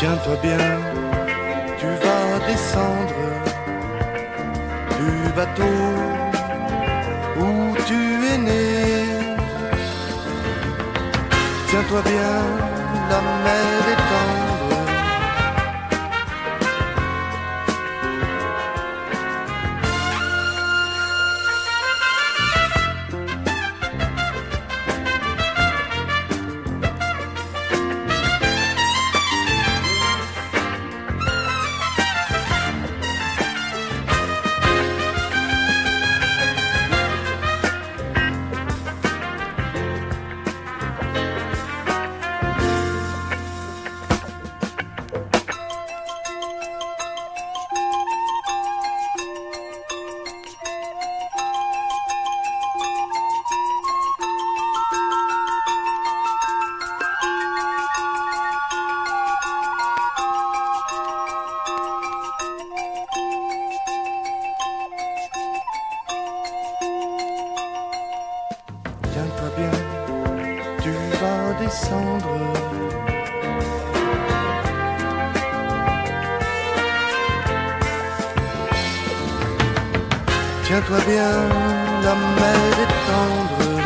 Tiens-toi bien, tu vas descendre du bateau où tu es né. Tiens-toi bien, la mer est. Tiens-toi bien, tu vas descendre. Tiens-toi bien, la mer est tendre.